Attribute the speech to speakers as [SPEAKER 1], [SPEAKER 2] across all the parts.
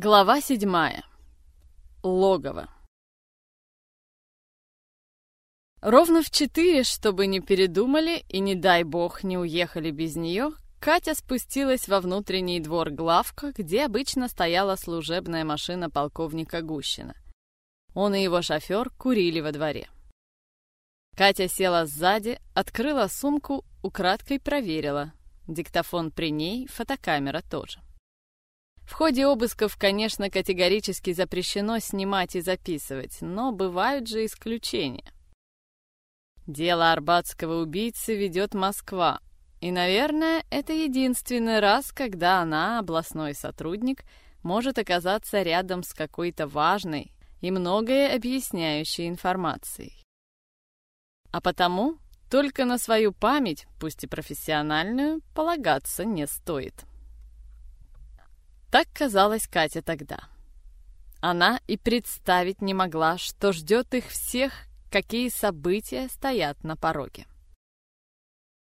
[SPEAKER 1] Глава седьмая. Логово. Ровно в четыре, чтобы не передумали и, не дай бог, не уехали без нее, Катя спустилась во внутренний двор главка, где обычно стояла служебная машина полковника Гущина. Он и его шофер курили во дворе. Катя села сзади, открыла сумку, украдкой проверила. Диктофон при ней, фотокамера тоже. В ходе обысков, конечно, категорически запрещено снимать и записывать, но бывают же исключения. Дело арбатского убийцы ведет Москва, и, наверное, это единственный раз, когда она, областной сотрудник, может оказаться рядом с какой-то важной и многое объясняющей информацией. А потому только на свою память, пусть и профессиональную, полагаться не стоит. Так казалось Катя тогда. Она и представить не могла, что ждет их всех, какие события стоят на пороге.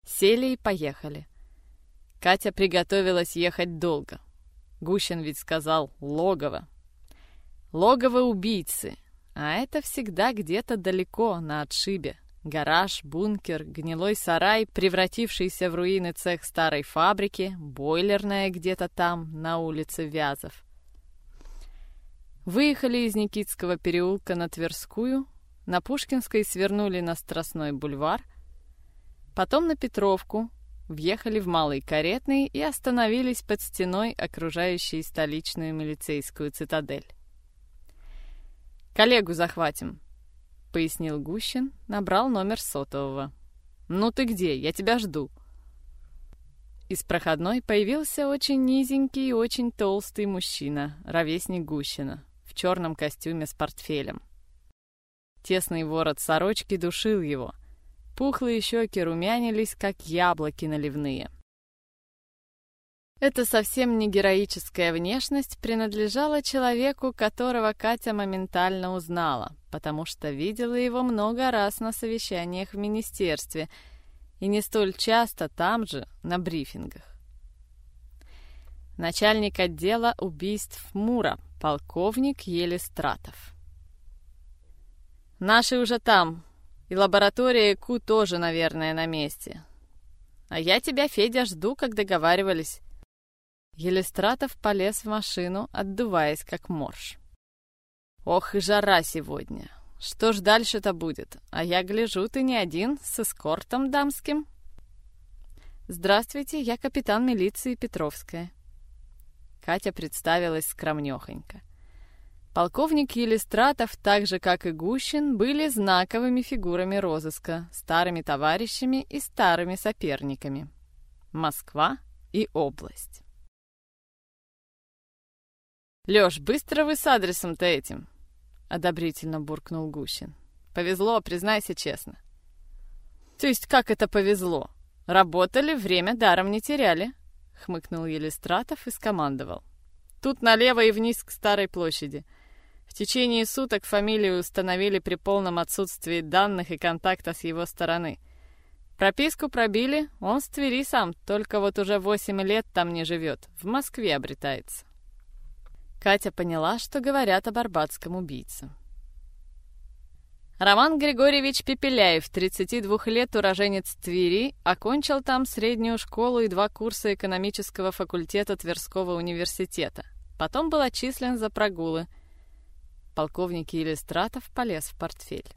[SPEAKER 1] Сели и поехали. Катя приготовилась ехать долго. Гущин ведь сказал «логово». Логово убийцы, а это всегда где-то далеко, на отшибе. Гараж, бункер, гнилой сарай, превратившийся в руины цех старой фабрики, бойлерная где-то там, на улице Вязов. Въехали из Никитского переулка на Тверскую, на Пушкинской свернули на Страстной бульвар, потом на Петровку, въехали в Малый Каретный и остановились под стеной, окружающей столичную милицейскую цитадель. «Коллегу захватим», пояснил Гущин, набрал номер сотового. «Ну ты где? Я тебя жду». Из проходной появился очень низенький и очень толстый мужчина, ровесник Гущина, в черном костюме с портфелем. Тесный ворот сорочки душил его. Пухлые щеки румянились, как яблоки наливные. Эта совсем не героическая внешность принадлежала человеку, которого Катя моментально узнала, потому что видела его много раз на совещаниях в министерстве и не столь часто там же, на брифингах. Начальник отдела убийств Мура, полковник Елистратов. «Наши уже там, и лаборатория КУ тоже, наверное, на месте. А я тебя, Федя, жду, как договаривались». Елистратов полез в машину, отдуваясь как морж. «Ох и жара сегодня! Что ж дальше-то будет? А я гляжу, ты не один, с эскортом дамским?» «Здравствуйте, я капитан милиции Петровская». Катя представилась скромнёхонько. Полковник Елистратов, так же, как и Гущин, были знаковыми фигурами розыска, старыми товарищами и старыми соперниками. Москва и область. «Лёш, быстро вы с адресом-то этим!» — одобрительно буркнул Гущин. «Повезло, признайся честно». «То есть как это повезло? Работали, время даром не теряли», — хмыкнул Елистратов и скомандовал. «Тут налево и вниз к Старой площади. В течение суток фамилию установили при полном отсутствии данных и контакта с его стороны. Прописку пробили, он с Твери сам, только вот уже восемь лет там не живет, в Москве обретается». Катя поняла, что говорят об арбатском убийце. Роман Григорьевич Пепеляев, 32 лет, уроженец Твери, окончил там среднюю школу и два курса экономического факультета Тверского университета. Потом был отчислен за прогулы. Полковник Елистратов полез в портфель.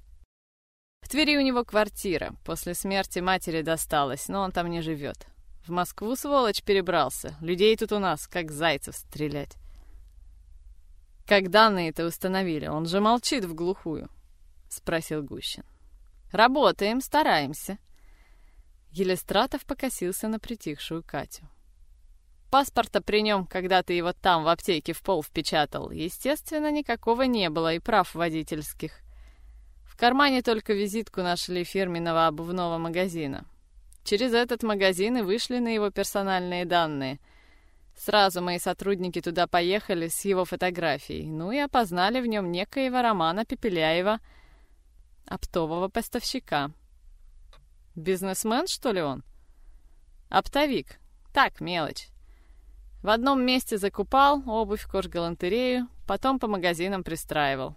[SPEAKER 1] В Твери у него квартира. После смерти матери досталась, но он там не живет. В Москву, сволочь, перебрался. Людей тут у нас, как зайцев, стрелять. «Как данные-то установили? Он же молчит в глухую», — спросил Гущин. «Работаем, стараемся». Елистратов покосился на притихшую Катю. Паспорта при нем, когда ты его там в аптеке в пол впечатал, естественно, никакого не было и прав водительских. В кармане только визитку нашли фирменного обувного магазина. Через этот магазин и вышли на его персональные данные — Сразу мои сотрудники туда поехали с его фотографией, ну и опознали в нем некоего Романа Пепеляева, оптового поставщика. Бизнесмен, что ли он? Оптовик. Так, мелочь. В одном месте закупал обувь, кожгалантерею, потом по магазинам пристраивал.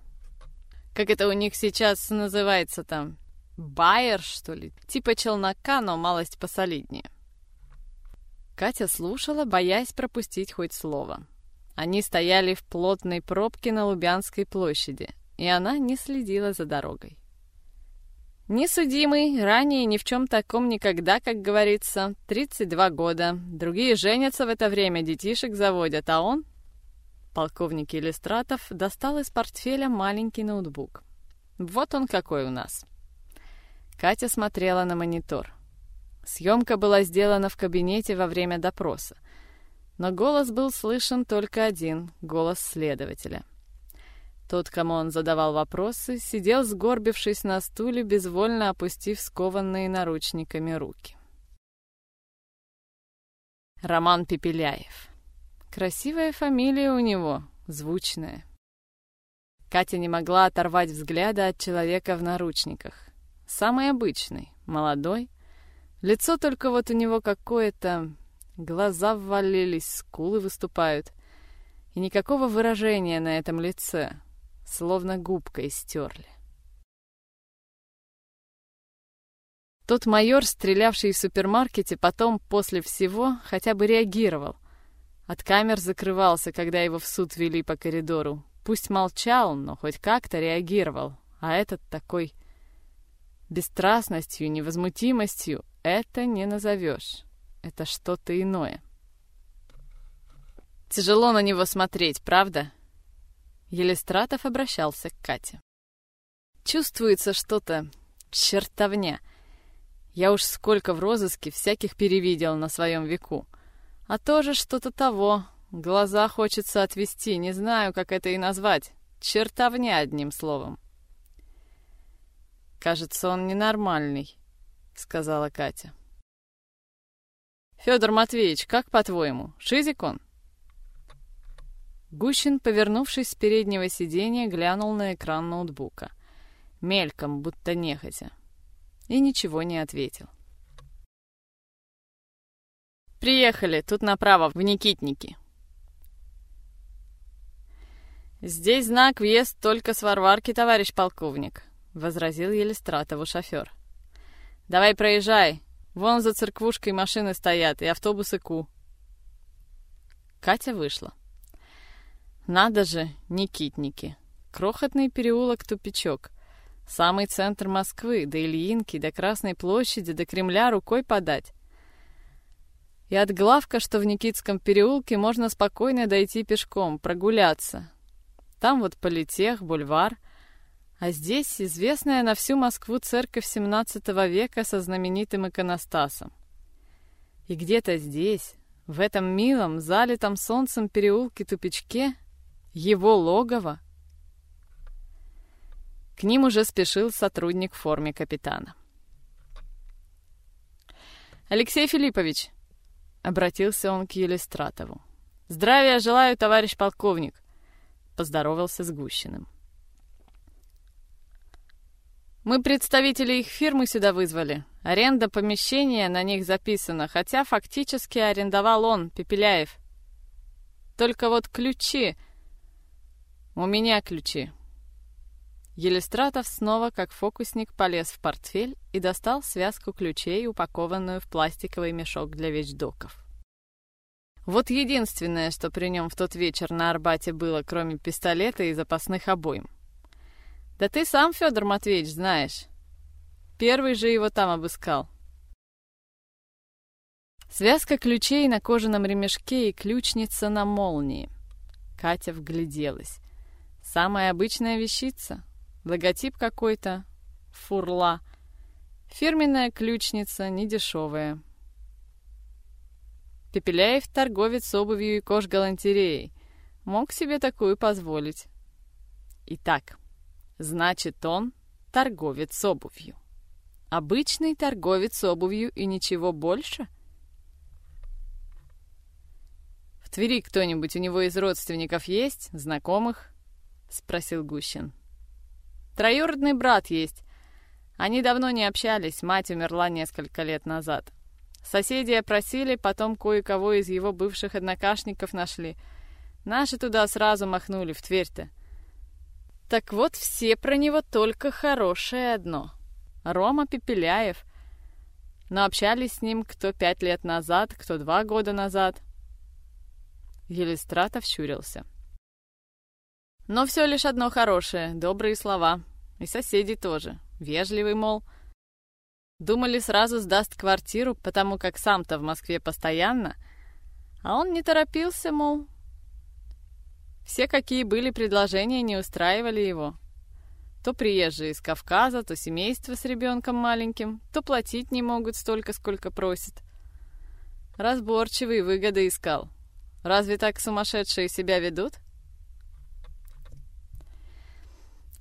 [SPEAKER 1] Как это у них сейчас называется там? Байер, что ли? Типа челнока, но малость посолиднее. Катя слушала, боясь пропустить хоть слово. Они стояли в плотной пробке на Лубянской площади, и она не следила за дорогой. Несудимый, ранее ни в чем таком никогда, как говорится, 32 года. Другие женятся в это время, детишек заводят, а он... Полковник Иллистратов достал из портфеля маленький ноутбук. Вот он какой у нас. Катя смотрела на монитор. Съемка была сделана в кабинете во время допроса. Но голос был слышен только один — голос следователя. Тот, кому он задавал вопросы, сидел, сгорбившись на стуле, безвольно опустив скованные наручниками руки. Роман Пепеляев. Красивая фамилия у него, звучная. Катя не могла оторвать взгляда от человека в наручниках. Самый обычный, молодой. Лицо только вот у него какое-то... Глаза ввалились, скулы выступают. И никакого выражения на этом лице словно губкой стерли. Тот майор, стрелявший в супермаркете, потом, после всего, хотя бы реагировал. От камер закрывался, когда его в суд вели по коридору. Пусть молчал, но хоть как-то реагировал. А этот такой... Бесстрастностью, невозмутимостью это не назовешь. Это что-то иное. Тяжело на него смотреть, правда? Елистратов обращался к Кате. «Чувствуется что-то... чертовня. Я уж сколько в розыске всяких перевидел на своем веку. А тоже что-то того. Глаза хочется отвести, не знаю, как это и назвать. Чертовня, одним словом». «Кажется, он ненормальный», — сказала Катя. «Федор Матвеевич, как по-твоему, шизик он?» Гущин, повернувшись с переднего сиденья, глянул на экран ноутбука. Мельком, будто нехотя. И ничего не ответил. «Приехали, тут направо, в Никитники». «Здесь знак въезд только с Варварки, товарищ полковник», — возразил Елистратову шофер. «Давай проезжай. Вон за церквушкой машины стоят и автобусы Ку». Катя вышла. Надо же, Никитники. Крохотный переулок-тупичок. Самый центр Москвы, до Ильинки, до Красной площади, до Кремля рукой подать. И от главка, что в Никитском переулке, можно спокойно дойти пешком, прогуляться. Там вот политех, бульвар. А здесь известная на всю Москву церковь XVII века со знаменитым иконостасом. И где-то здесь, в этом милом, залитом солнцем переулке-тупичке, его логово? К ним уже спешил сотрудник в форме капитана. «Алексей Филиппович!» — обратился он к Елистратову. «Здравия желаю, товарищ полковник!» — поздоровался с Гущиным. «Мы представители их фирмы сюда вызвали. Аренда помещения на них записана, хотя фактически арендовал он, Пепеляев. Только вот ключи «У меня ключи». Елистратов снова, как фокусник, полез в портфель и достал связку ключей, упакованную в пластиковый мешок для вещдоков. Вот единственное, что при нем в тот вечер на Арбате было, кроме пистолета и запасных обоим. Да ты сам, Федор Матвеевич, знаешь. Первый же его там обыскал. Связка ключей на кожаном ремешке и ключница на молнии. Катя вгляделась. Самая обычная вещица. Логотип какой-то. Фурла. Фирменная ключница, недешевая. Пепеляев торговец обувью и кожгалантереей. Мог себе такую позволить. Итак, значит он торговец обувью. Обычный торговец обувью и ничего больше? В Твери кто-нибудь у него из родственников есть, знакомых? — спросил Гущин. «Троюродный брат есть. Они давно не общались, мать умерла несколько лет назад. Соседи опросили, потом кое-кого из его бывших однокашников нашли. Наши туда сразу махнули, в Тверь-то. Так вот, все про него только хорошее одно. Рома Пепеляев. Но общались с ним кто пять лет назад, кто два года назад. Елистратов щурился. Но все лишь одно хорошее, добрые слова. И соседи тоже. Вежливый, мол. Думали, сразу сдаст квартиру, потому как сам-то в Москве постоянно. А он не торопился, мол. Все, какие были предложения, не устраивали его. То приезжие из Кавказа, то семейство с ребенком маленьким, то платить не могут столько, сколько просит. Разборчивый выгоды искал. Разве так сумасшедшие себя ведут?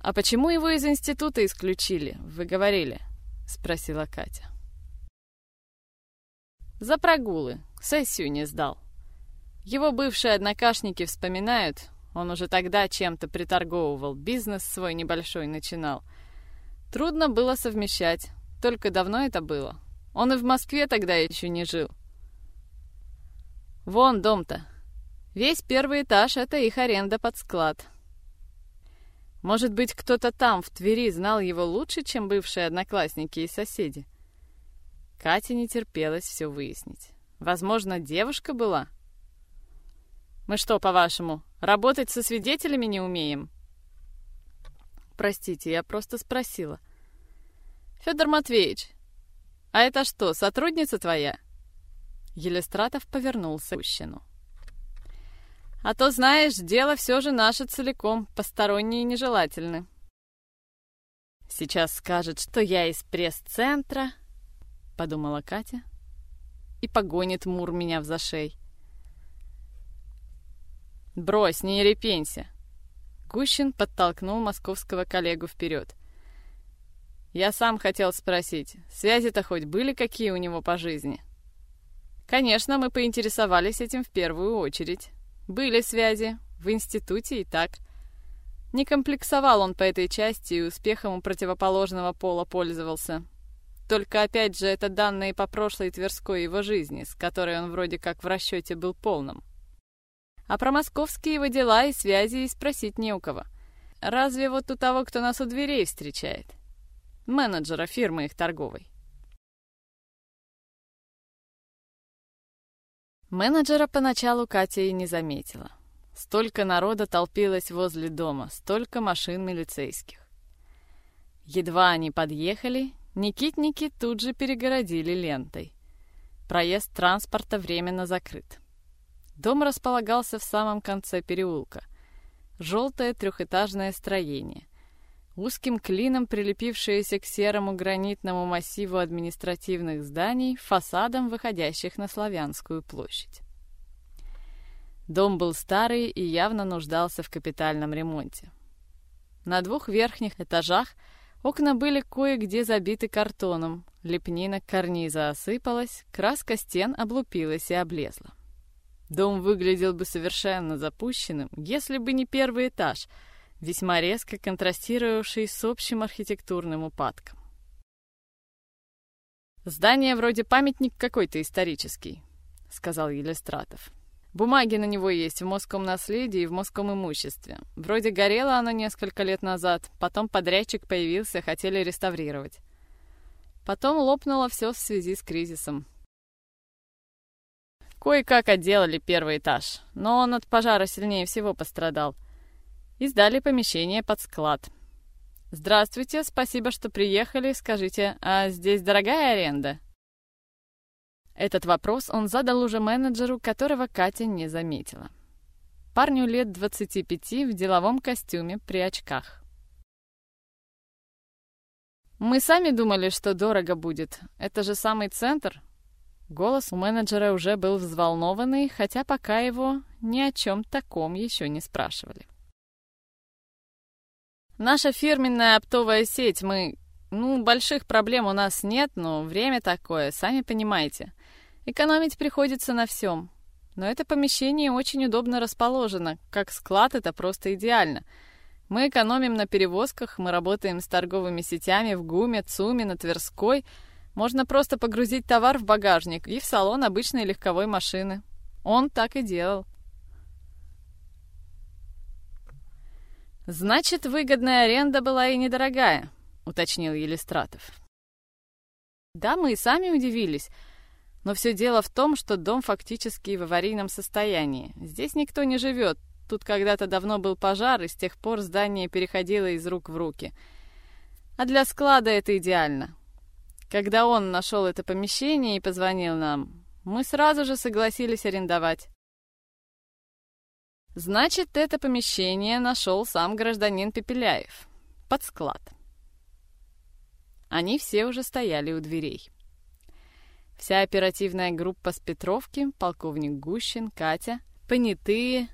[SPEAKER 1] «А почему его из института исключили, вы говорили?» — спросила Катя. «За прогулы. Сессию не сдал. Его бывшие однокашники вспоминают, он уже тогда чем-то приторговывал, бизнес свой небольшой начинал. Трудно было совмещать, только давно это было. Он и в Москве тогда еще не жил. Вон дом-то. Весь первый этаж — это их аренда под склад. Может быть, кто-то там, в Твери, знал его лучше, чем бывшие одноклассники и соседи? Кате не терпелось все выяснить. Возможно, девушка была? Мы что, по-вашему, работать со свидетелями не умеем? Простите, я просто спросила. Федор Матвеевич, а это что, сотрудница твоя? Елистратов повернулся к мужчину. А то, знаешь, дело все же наше целиком, посторонние нежелательны. Сейчас скажет, что я из пресс-центра, подумала Катя, и погонит Мур меня в зашей. Брось, не репенься. Гущин подтолкнул московского коллегу вперед. Я сам хотел спросить, связи-то хоть были какие у него по жизни? Конечно, мы поинтересовались этим в первую очередь. Были связи, в институте и так. Не комплексовал он по этой части и успехом у противоположного пола пользовался. Только опять же это данные по прошлой Тверской его жизни, с которой он вроде как в расчете был полным. А про московские его дела и связи и спросить не у кого. Разве вот у того, кто нас у дверей встречает? Менеджера фирмы их торговой. Менеджера поначалу Катя и не заметила. Столько народа толпилось возле дома, столько машин милицейских. Едва они подъехали, Никитники тут же перегородили лентой. Проезд транспорта временно закрыт. Дом располагался в самом конце переулка. Желтое трехэтажное строение узким клином прилепившиеся к серому гранитному массиву административных зданий, фасадом выходящих на Славянскую площадь. Дом был старый и явно нуждался в капитальном ремонте. На двух верхних этажах окна были кое-где забиты картоном, лепнина карниза осыпалась, краска стен облупилась и облезла. Дом выглядел бы совершенно запущенным, если бы не первый этаж — весьма резко контрастировавший с общим архитектурным упадком. «Здание вроде памятник какой-то исторический», — сказал Елистратов. «Бумаги на него есть в Московом наследии и в Московом имуществе. Вроде горело оно несколько лет назад, потом подрядчик появился, хотели реставрировать. Потом лопнуло все в связи с кризисом. Кое-как отделали первый этаж, но он от пожара сильнее всего пострадал — и сдали помещение под склад. «Здравствуйте, спасибо, что приехали. Скажите, а здесь дорогая аренда?» Этот вопрос он задал уже менеджеру, которого Катя не заметила. Парню лет 25 в деловом костюме при очках. «Мы сами думали, что дорого будет. Это же самый центр». Голос у менеджера уже был взволнованный, хотя пока его ни о чем таком еще не спрашивали. Наша фирменная оптовая сеть, мы... Ну, больших проблем у нас нет, но время такое, сами понимаете. Экономить приходится на всем. Но это помещение очень удобно расположено. Как склад это просто идеально. Мы экономим на перевозках, мы работаем с торговыми сетями в ГУМе, ЦУМе, на Тверской. Можно просто погрузить товар в багажник и в салон обычной легковой машины. Он так и делал. «Значит, выгодная аренда была и недорогая», — уточнил Елистратов. Да, мы и сами удивились, но все дело в том, что дом фактически в аварийном состоянии. Здесь никто не живет, тут когда-то давно был пожар, и с тех пор здание переходило из рук в руки. А для склада это идеально. Когда он нашел это помещение и позвонил нам, мы сразу же согласились арендовать. Значит, это помещение нашел сам гражданин Пепеляев. Под склад. Они все уже стояли у дверей. Вся оперативная группа с Петровки, полковник Гущин, Катя, понятые,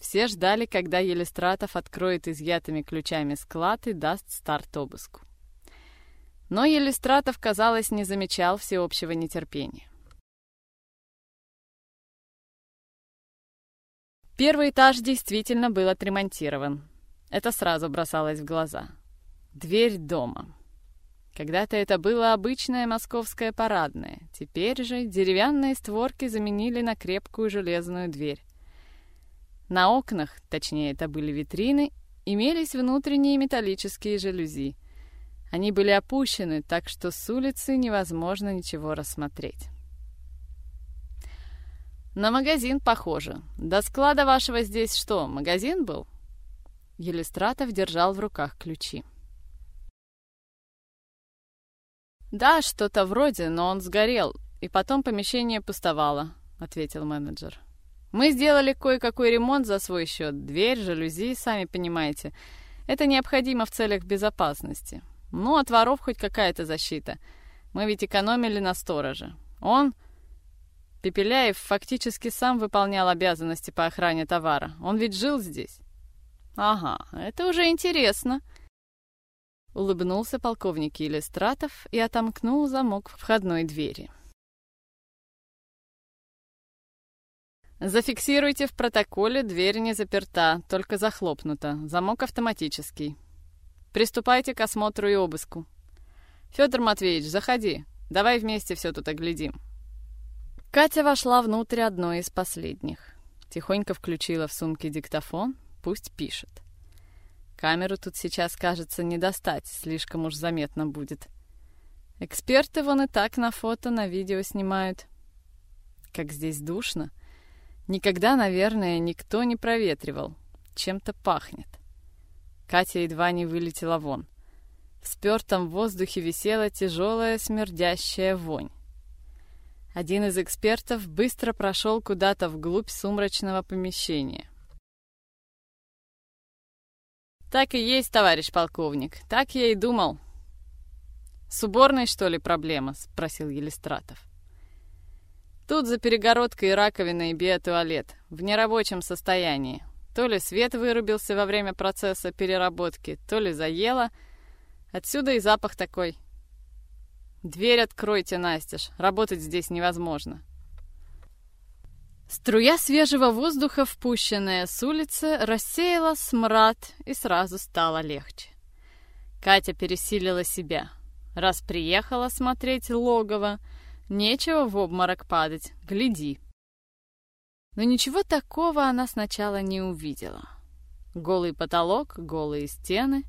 [SPEAKER 1] все ждали, когда Елистратов откроет изъятыми ключами склад и даст старт обыску. Но Елистратов, казалось, не замечал всеобщего нетерпения. Первый этаж действительно был отремонтирован. Это сразу бросалось в глаза. Дверь дома. Когда-то это было обычное московское парадное. Теперь же деревянные створки заменили на крепкую железную дверь. На окнах, точнее это были витрины, имелись внутренние металлические жалюзи. Они были опущены, так что с улицы невозможно ничего рассмотреть. На магазин похоже. До склада вашего здесь что, магазин был? Елистратов держал в руках ключи. Да, что-то вроде, но он сгорел, и потом помещение пустовало, ответил менеджер. Мы сделали кое-какой ремонт за свой счет. Дверь, жалюзи, сами понимаете. Это необходимо в целях безопасности. Ну, от воров хоть какая-то защита. Мы ведь экономили на стороже. Он Пепеляев фактически сам выполнял обязанности по охране товара. Он ведь жил здесь. Ага, это уже интересно. Улыбнулся полковник Елистратов и отомкнул замок входной двери. Зафиксируйте в протоколе, дверь не заперта, только захлопнута. Замок автоматический. Приступайте к осмотру и обыску. Федор Матвеевич, заходи. Давай вместе все тут оглядим. Катя вошла внутрь одной из последних. Тихонько включила в сумке диктофон, пусть пишет. Камеру тут сейчас, кажется, не достать, слишком уж заметно будет. Эксперты вон и так на фото, на видео снимают. Как здесь душно. Никогда, наверное, никто не проветривал. Чем-то пахнет. Катя едва не вылетела вон. В спертом воздухе висела тяжелая смердящая вонь. Один из экспертов быстро прошел куда-то вглубь сумрачного помещения. «Так и есть, товарищ полковник, так я и думал». «С уборной, что ли, проблема?» — спросил Елистратов. «Тут за перегородкой раковина и биотуалет, в нерабочем состоянии. То ли свет вырубился во время процесса переработки, то ли заело. Отсюда и запах такой. «Дверь откройте, Настеж, работать здесь невозможно». Струя свежего воздуха, впущенная с улицы, рассеяла смрад, и сразу стало легче. Катя пересилила себя. Раз приехала смотреть логово, нечего в обморок падать, гляди. Но ничего такого она сначала не увидела. Голый потолок, голые стены,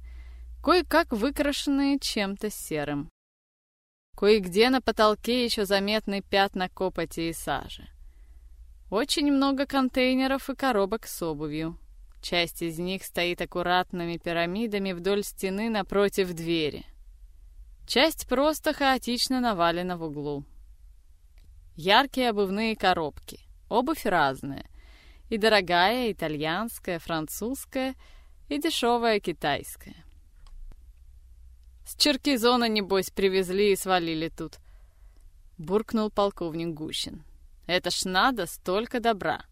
[SPEAKER 1] кое-как выкрашенные чем-то серым. Кое-где на потолке еще заметны пятна копоти и сажи. Очень много контейнеров и коробок с обувью. Часть из них стоит аккуратными пирамидами вдоль стены напротив двери. Часть просто хаотично навалена в углу. Яркие обувные коробки. Обувь разная. И дорогая итальянская, французская, и дешевая китайская. С Черкизона, небось, привезли и свалили тут. Буркнул полковник Гущин. Это ж надо столько добра.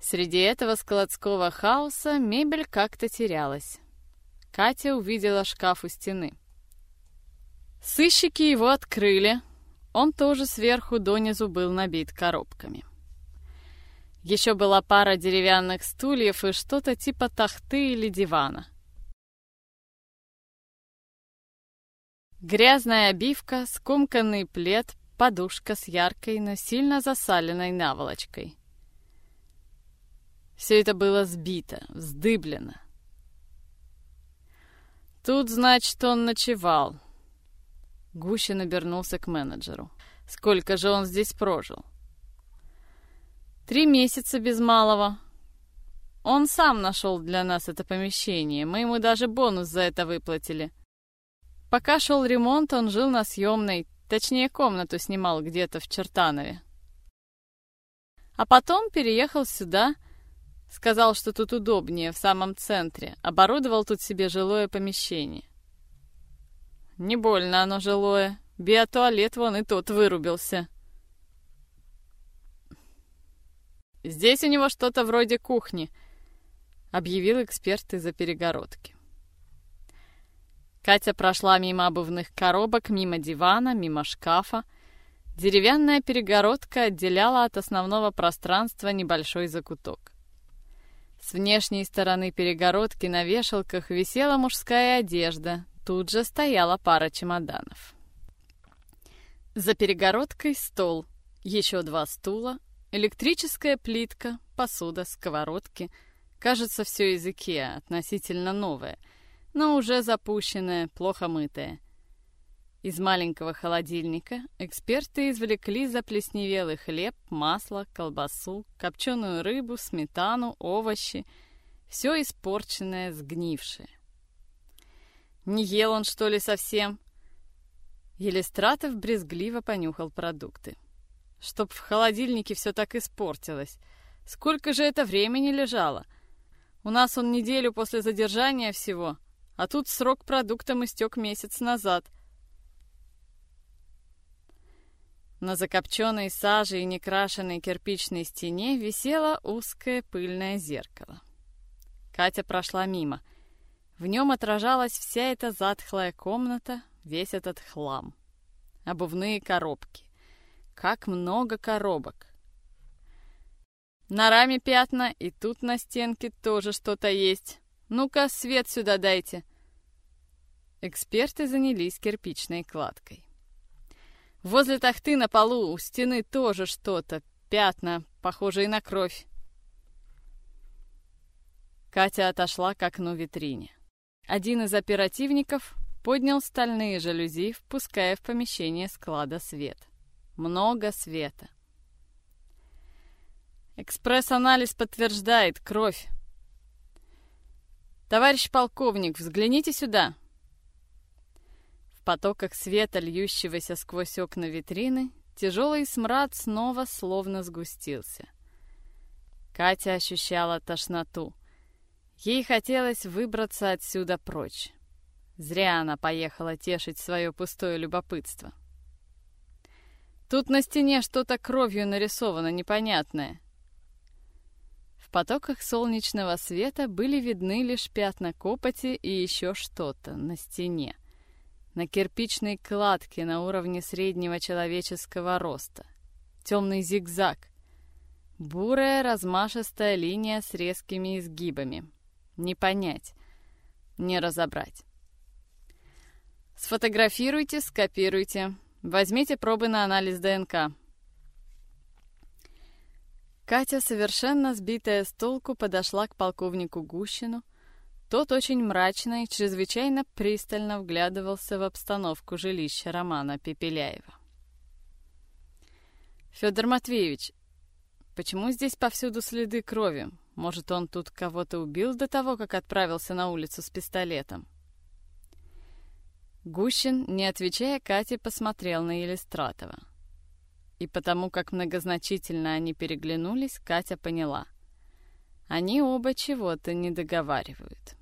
[SPEAKER 1] Среди этого складского хаоса мебель как-то терялась. Катя увидела шкаф у стены. Сыщики его открыли. Он тоже сверху донизу был набит коробками. Еще была пара деревянных стульев и что-то типа тахты или дивана — Грязная обивка, скомканный плед, подушка с яркой, но сильно засаленной наволочкой. Все это было сбито, вздыблено. Тут, значит, он ночевал. Гущин обернулся к менеджеру. Сколько же он здесь прожил? Три месяца без малого. Он сам нашел для нас это помещение. Мы ему даже бонус за это выплатили. Пока шел ремонт, он жил на съемной, точнее, комнату снимал где-то в Чертанове. А потом переехал сюда, сказал, что тут удобнее, в самом центре, оборудовал тут себе жилое помещение. Не больно оно жилое, биотуалет вон и тот вырубился. Здесь у него что-то вроде кухни, объявил эксперт из-за перегородки. Катя прошла мимо обувных коробок, мимо дивана, мимо шкафа. Деревянная перегородка отделяла от основного пространства небольшой закуток. С внешней стороны перегородки на вешалках висела мужская одежда, тут же стояла пара чемоданов. За перегородкой стол, еще два стула, электрическая плитка, посуда, сковородки. Кажется, все из Икеа, относительно новое — но уже запущенная, плохо мытая. Из маленького холодильника эксперты извлекли заплесневелый хлеб, масло, колбасу, копченую рыбу, сметану, овощи. Все испорченное, сгнившее. Не ел он, что ли, совсем? Елистратов брезгливо понюхал продукты. Чтоб в холодильнике все так испортилось. Сколько же это времени лежало? У нас он неделю после задержания всего — а тут срок продуктам истек месяц назад. На закопченной саже и некрашенной кирпичной стене висело узкое пыльное зеркало. Катя прошла мимо. В нем отражалась вся эта затхлая комната, весь этот хлам. Обувные коробки. Как много коробок. На раме пятна, и тут на стенке тоже что-то есть. Ну-ка, свет сюда дайте. Эксперты занялись кирпичной кладкой. Возле тахты на полу у стены тоже что-то, пятна, похожие на кровь. Катя отошла к окну витрине. Один из оперативников поднял стальные жалюзи, впуская в помещение склада свет. Много света. Экспресс-анализ подтверждает кровь. «Товарищ полковник, взгляните сюда!» В потоках света, льющегося сквозь окна витрины, тяжелый смрад снова словно сгустился. Катя ощущала тошноту. Ей хотелось выбраться отсюда прочь. Зря она поехала тешить свое пустое любопытство. Тут на стене что-то кровью нарисовано непонятное. В потоках солнечного света были видны лишь пятна копоти и еще что-то на стене. На кирпичной кладке на уровне среднего человеческого роста. Темный зигзаг. Бурая размашистая линия с резкими изгибами. Не понять, не разобрать. Сфотографируйте, скопируйте. Возьмите пробы на анализ ДНК. Катя, совершенно сбитая с толку, подошла к полковнику Гущину. Тот очень мрачно и чрезвычайно пристально вглядывался в обстановку жилища Романа Пепеляева. «Федор Матвеевич, почему здесь повсюду следы крови? Может, он тут кого-то убил до того, как отправился на улицу с пистолетом?» Гущин, не отвечая Кате, посмотрел на Елистратова. И потому как многозначительно они переглянулись, Катя поняла. Они оба чего-то не договаривают.